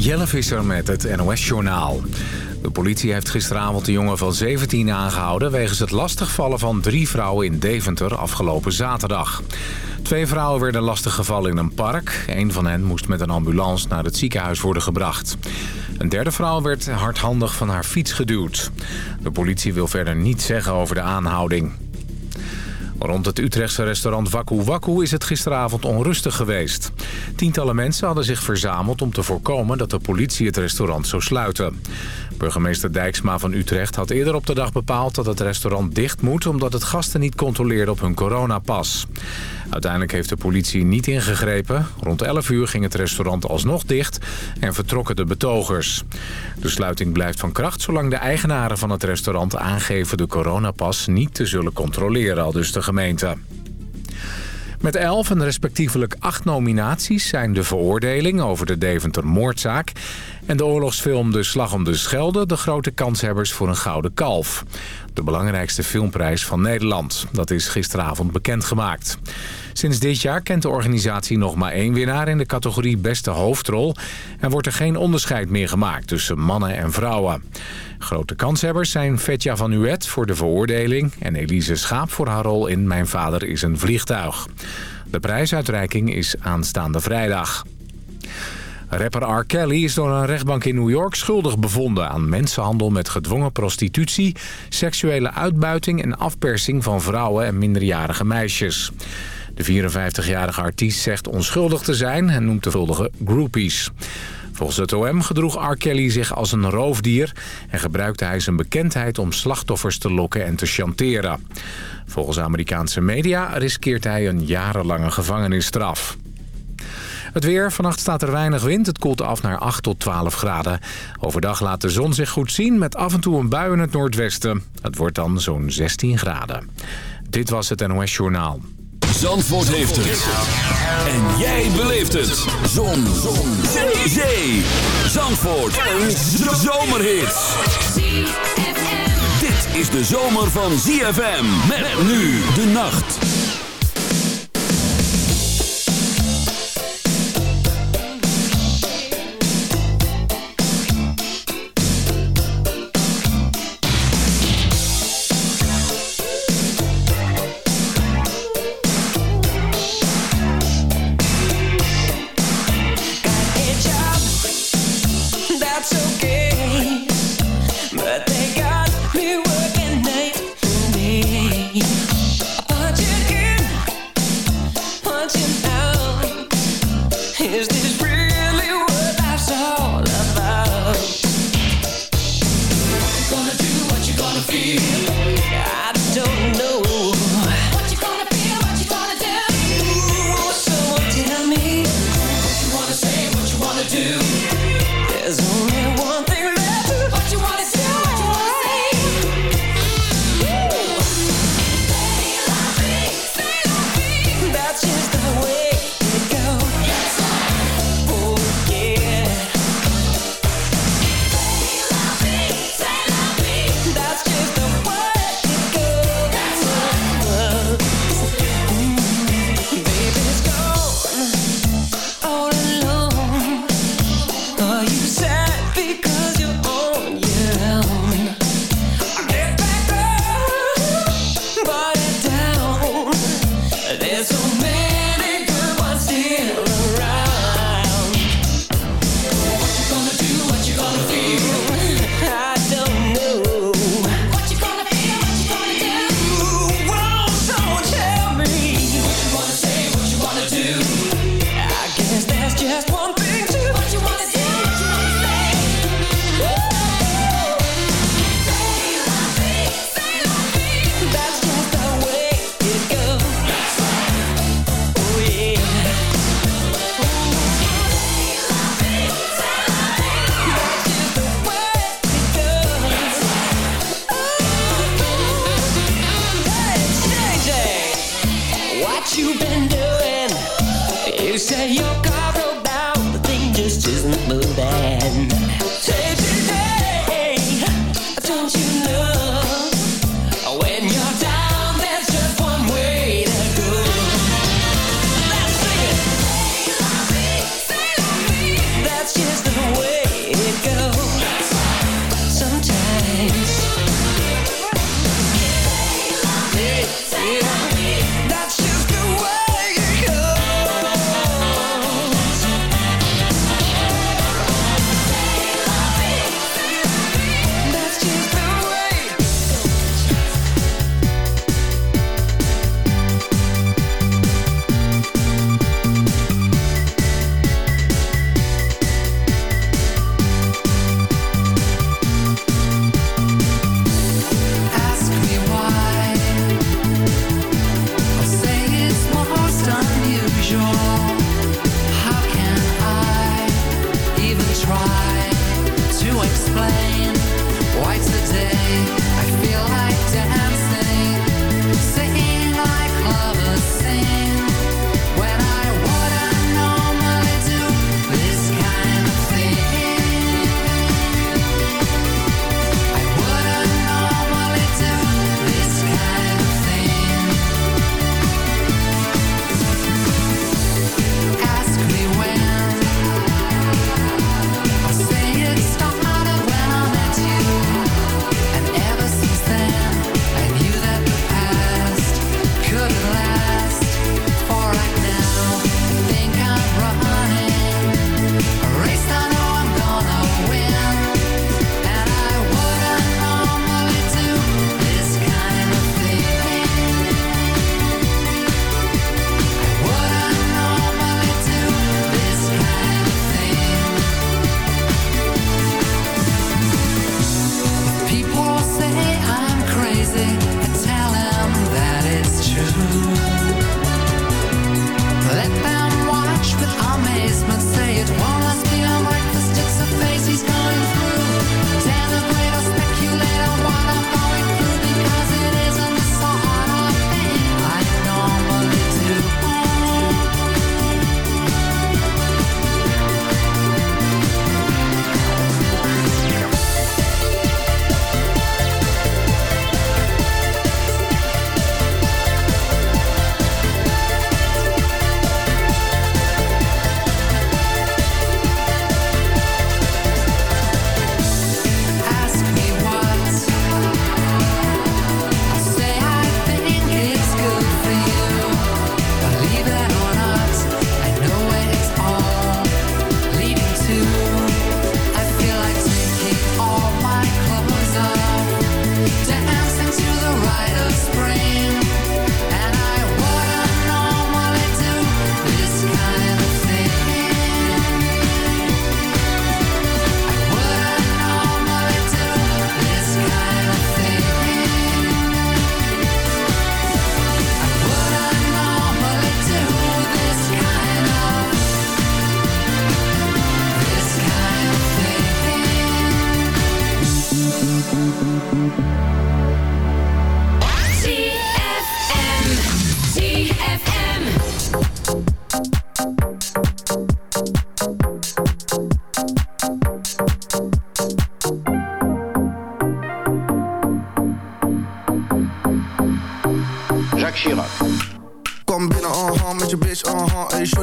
Jelle Visser met het NOS-journaal. De politie heeft gisteravond een jongen van 17 aangehouden... wegens het lastigvallen van drie vrouwen in Deventer afgelopen zaterdag. Twee vrouwen werden lastiggevallen in een park. Een van hen moest met een ambulance naar het ziekenhuis worden gebracht. Een derde vrouw werd hardhandig van haar fiets geduwd. De politie wil verder niets zeggen over de aanhouding. Rond het Utrechtse restaurant Waku Waku is het gisteravond onrustig geweest. Tientallen mensen hadden zich verzameld om te voorkomen dat de politie het restaurant zou sluiten. Burgemeester Dijksma van Utrecht had eerder op de dag bepaald dat het restaurant dicht moet... omdat het gasten niet controleerde op hun coronapas. Uiteindelijk heeft de politie niet ingegrepen. Rond 11 uur ging het restaurant alsnog dicht en vertrokken de betogers. De sluiting blijft van kracht zolang de eigenaren van het restaurant aangeven de coronapas niet te zullen controleren, al dus de gemeente. Met elf en respectievelijk acht nominaties zijn de veroordeling over de Deventer-moordzaak... en de oorlogsfilm De Slag om de Schelde de grote kanshebbers voor een gouden kalf. De belangrijkste filmprijs van Nederland. Dat is gisteravond bekendgemaakt. Sinds dit jaar kent de organisatie nog maar één winnaar in de categorie beste hoofdrol... en wordt er geen onderscheid meer gemaakt tussen mannen en vrouwen. Grote kanshebbers zijn Vetja van Uet voor de veroordeling... en Elise Schaap voor haar rol in Mijn Vader is een Vliegtuig. De prijsuitreiking is aanstaande vrijdag. Rapper R. Kelly is door een rechtbank in New York schuldig bevonden aan mensenhandel met gedwongen prostitutie, seksuele uitbuiting en afpersing van vrouwen en minderjarige meisjes. De 54-jarige artiest zegt onschuldig te zijn en noemt de schuldigen groupies. Volgens het OM gedroeg R. Kelly zich als een roofdier... en gebruikte hij zijn bekendheid om slachtoffers te lokken en te chanteren. Volgens Amerikaanse media riskeert hij een jarenlange gevangenisstraf. Het weer. Vannacht staat er weinig wind. Het koelt af naar 8 tot 12 graden. Overdag laat de zon zich goed zien met af en toe een bui in het noordwesten. Het wordt dan zo'n 16 graden. Dit was het NOS Journaal. Zandvoort heeft het. En jij beleeft het. Zon. Zon. Zee. Zee. Zandvoort. Een zomerhit. Dit is de zomer van ZFM. Met nu de nacht.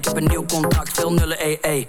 Ik heb een nieuw contract, veel nullen, ee, ee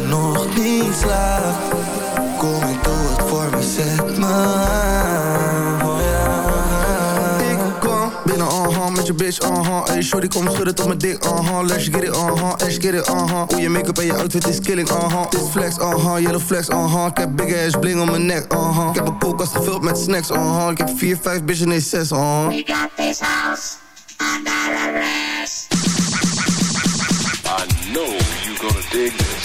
nog niet slaapt? Kom ik doe het voor me, zet me aan. Oh ja. Ik kom binnen, uh-huh, met je bitch, uh-huh. Hey, shorty, kom schudden tot mijn dik, uh-huh. Let's get it, uh-huh, let's get it, uh-huh. Hoe je make-up en je outfit is killing, uh-huh. Dit flex, uh-huh, yellow flex, uh-huh. Ik heb big ass bling om mijn nek, uh-huh. Ik heb een koelkast gevuld met snacks, uh-huh. Ik heb 4, 5 bitches, nee 6, uh-huh. We got this house under arrest. I know you're gonna dig this.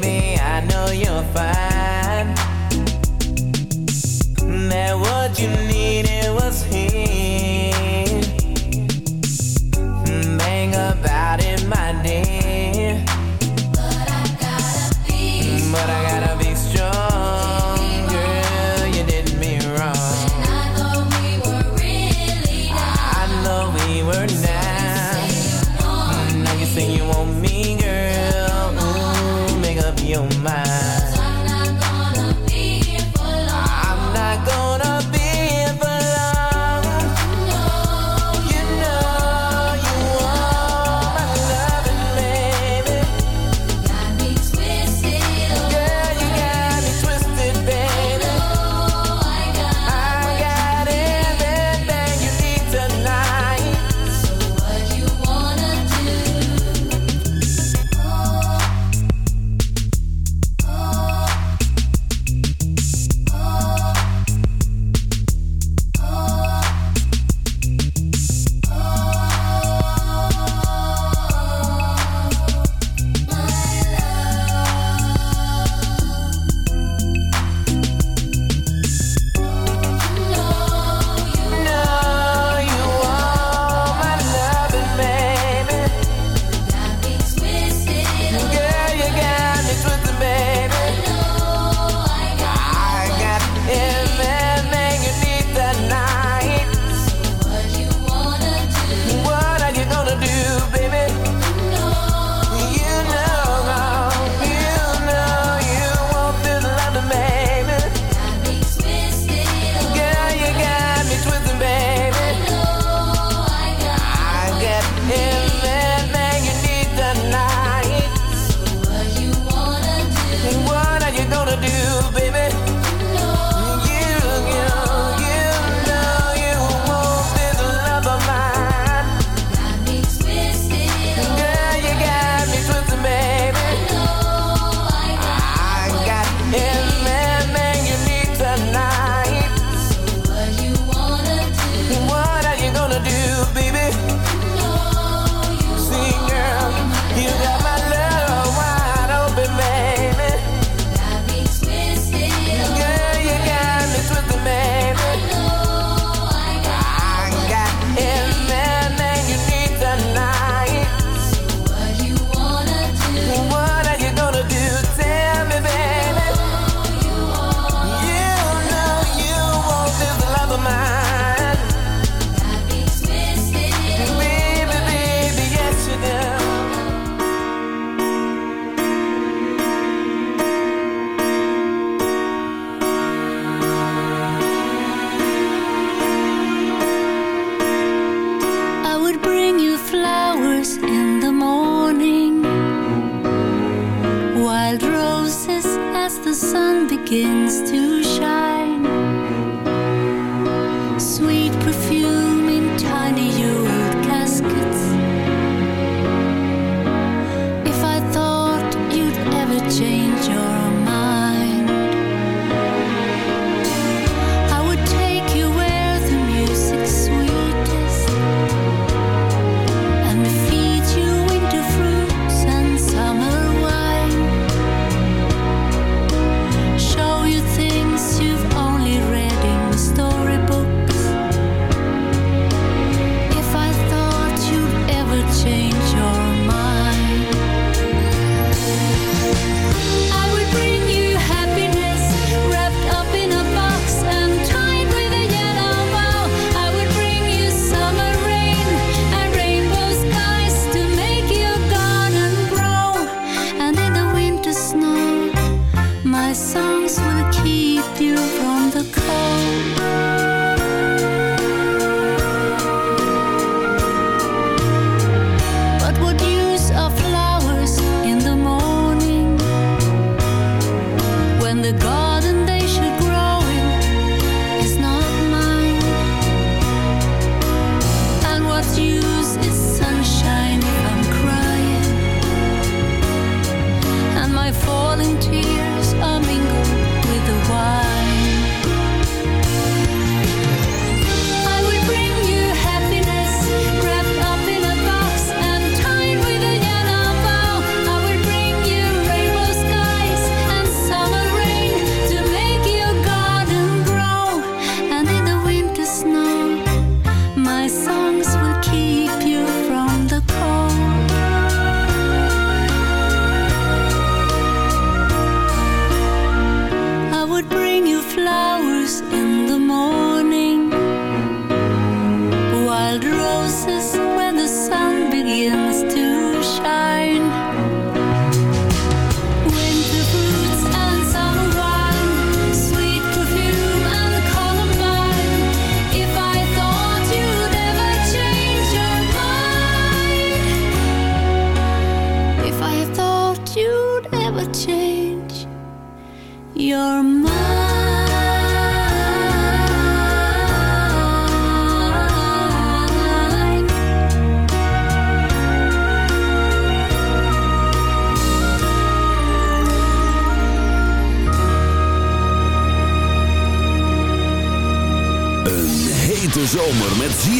Baby, I know you're fine. That what you needed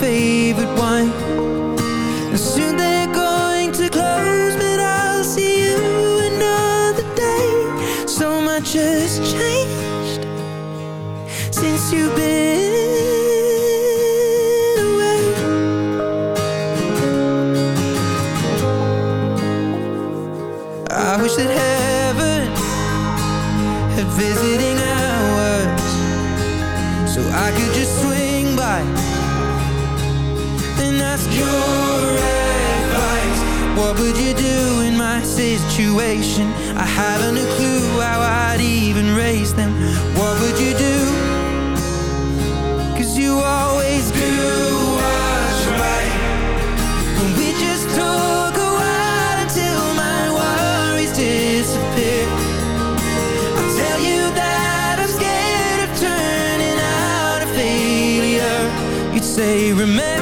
favorite wine. Situation? I haven't a clue how I'd even raise them. What would you do? Cause you always do what's right. And we just took a while until my worries disappear. I tell you that I'm scared of turning out a failure. You'd say, remember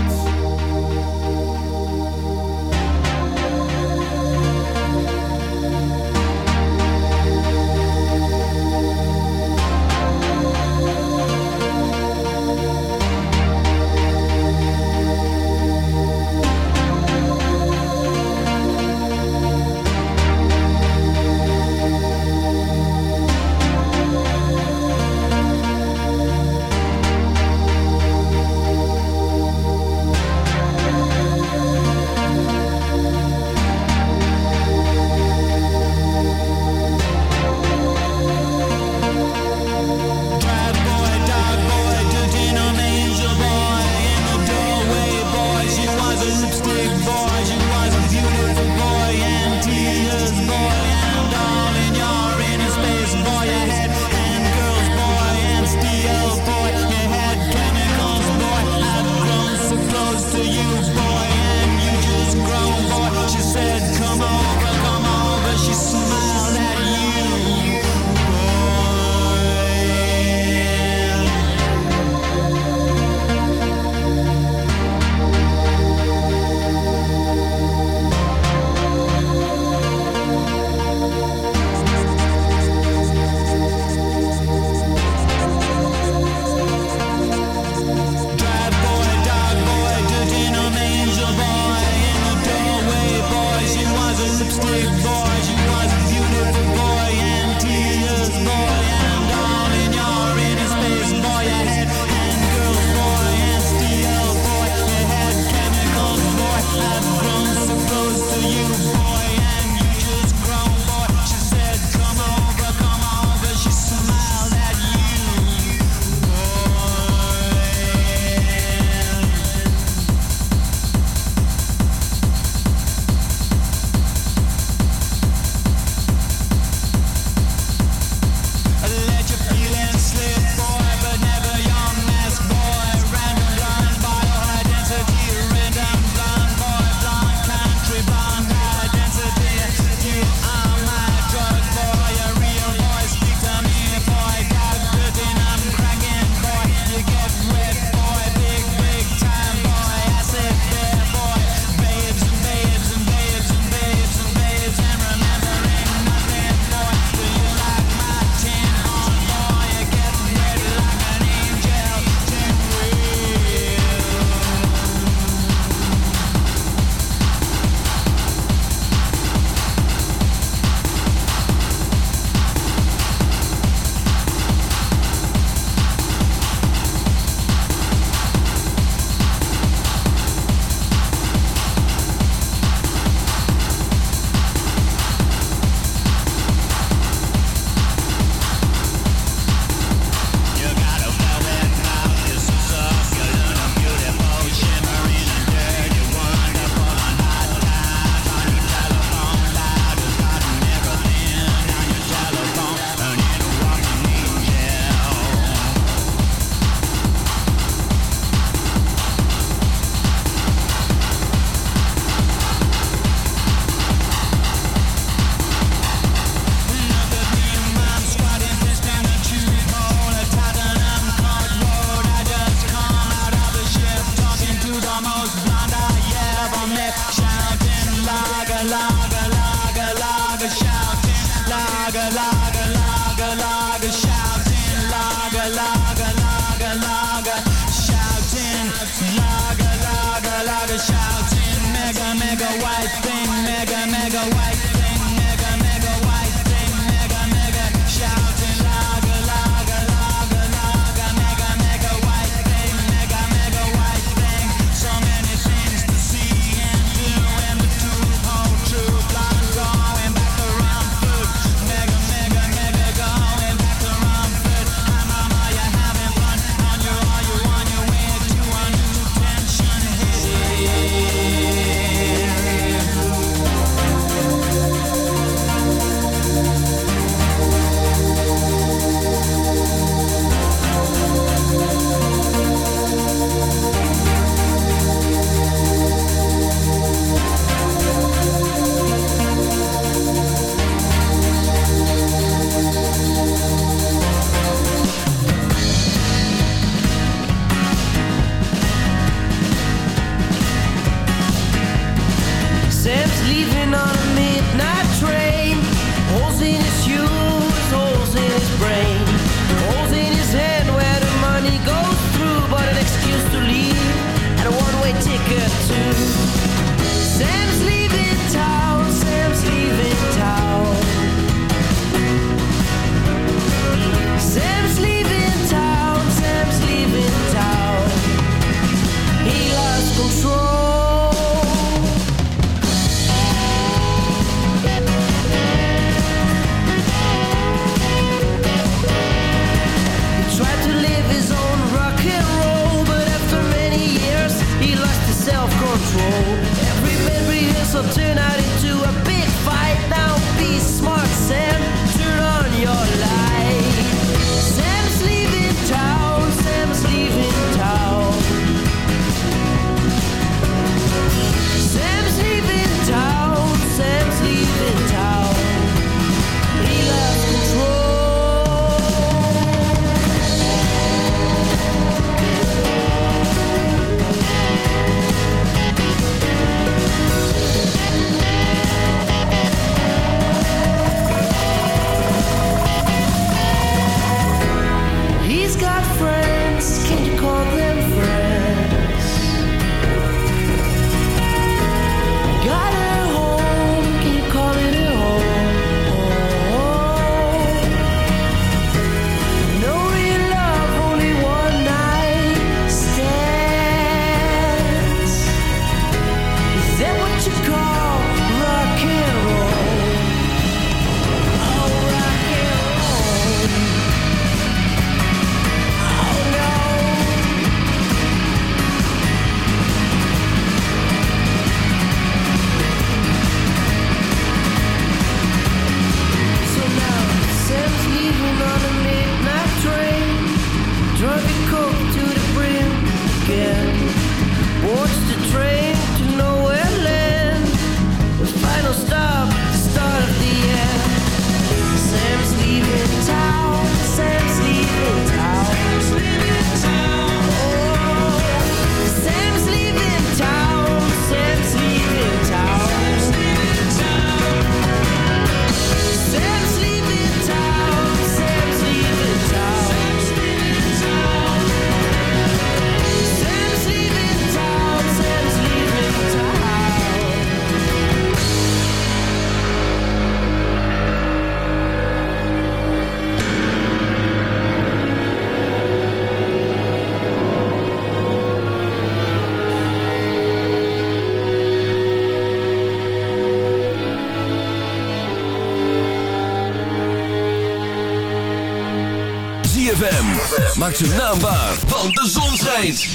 Maak zijn naam waar, want de zon schijnt.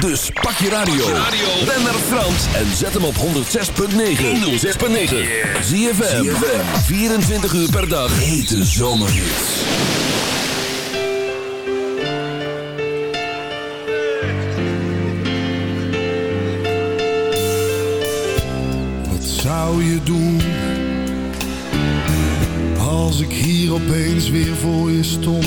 Dus pak je radio. Ben naar Frans en zet hem op 106.9. 106.9. ZFM. 24 uur per dag. Hete zomerhits. Wat zou je doen als ik hier opeens weer voor je stond?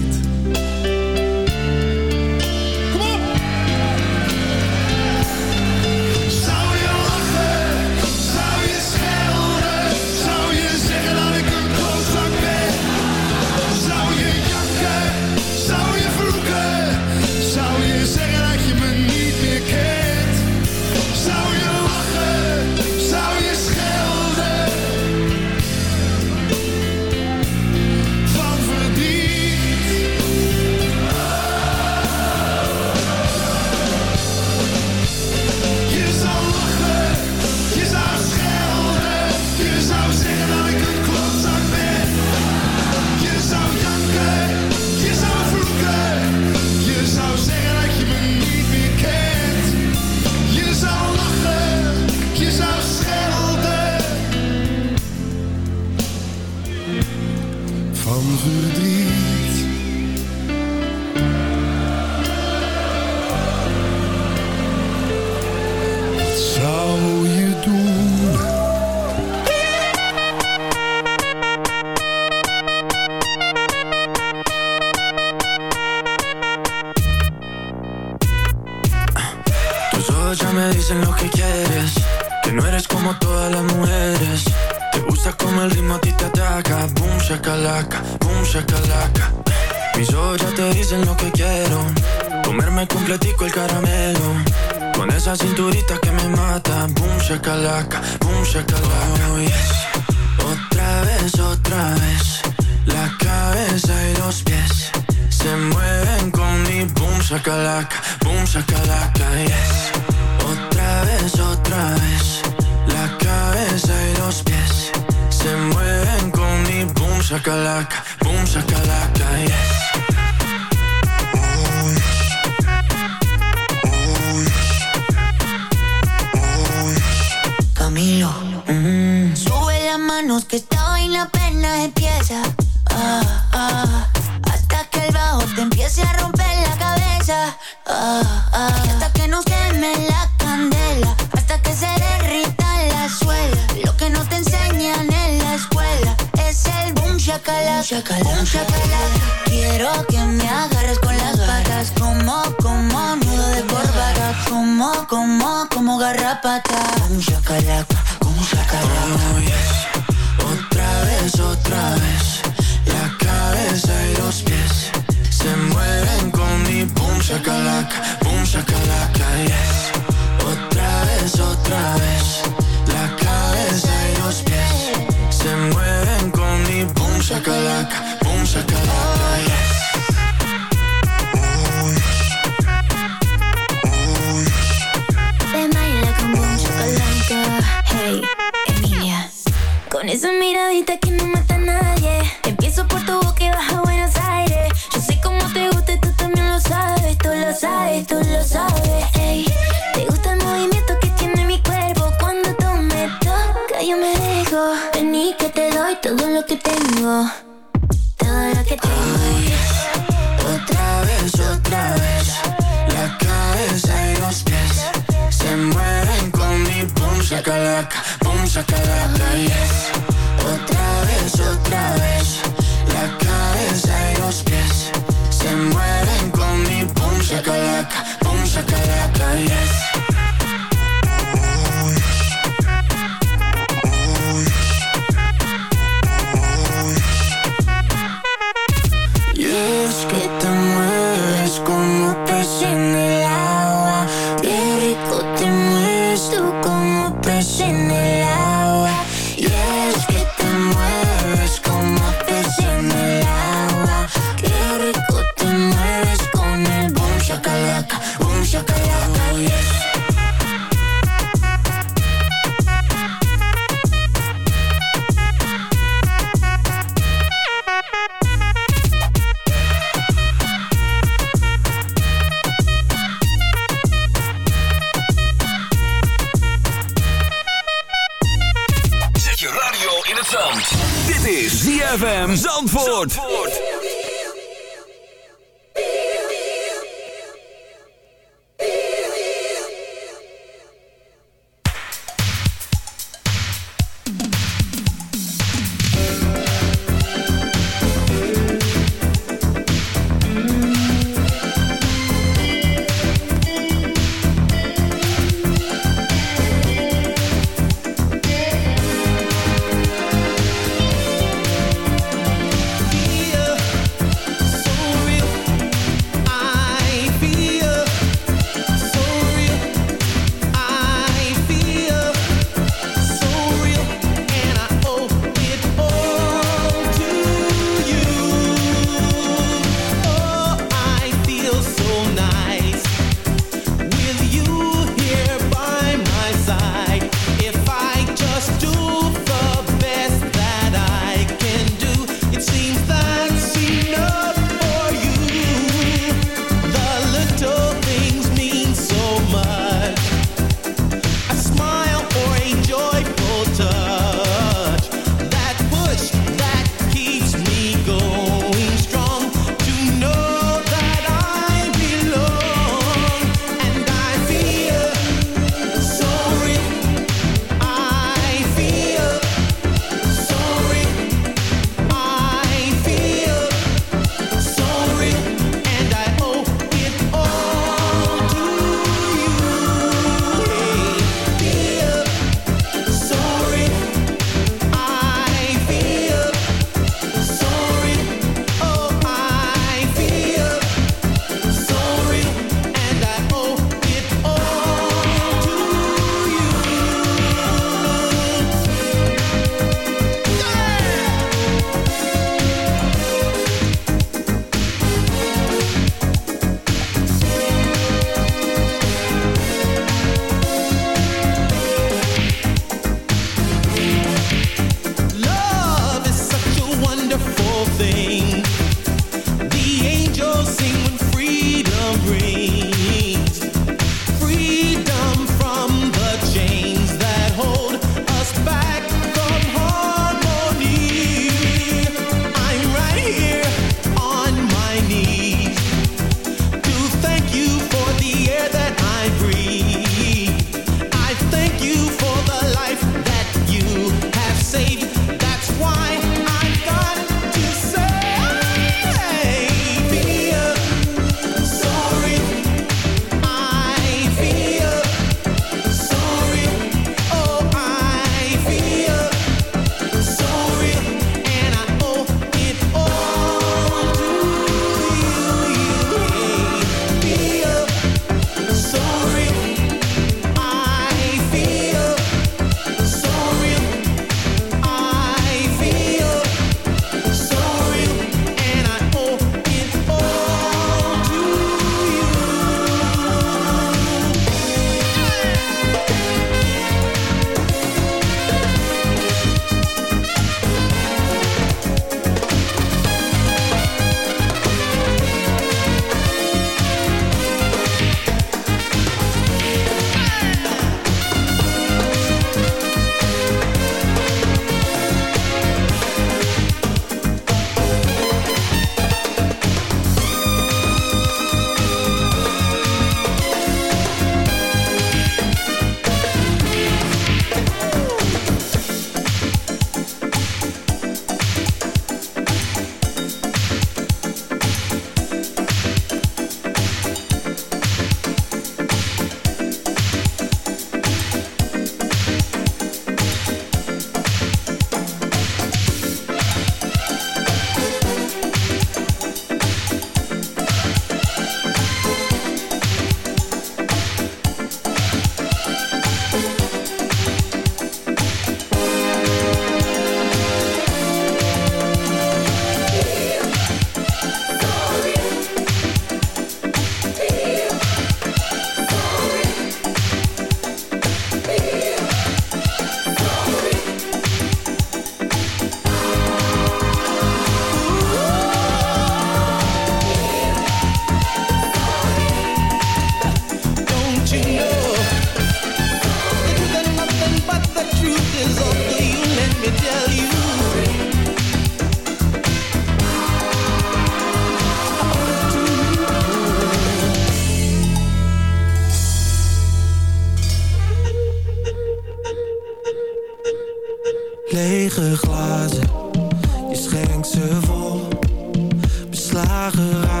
ZFM Zandvoort.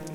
het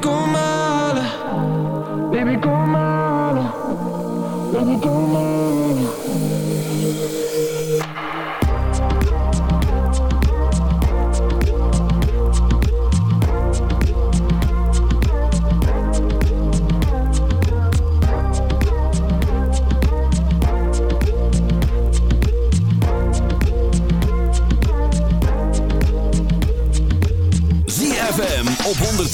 come on.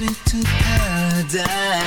me to paradise.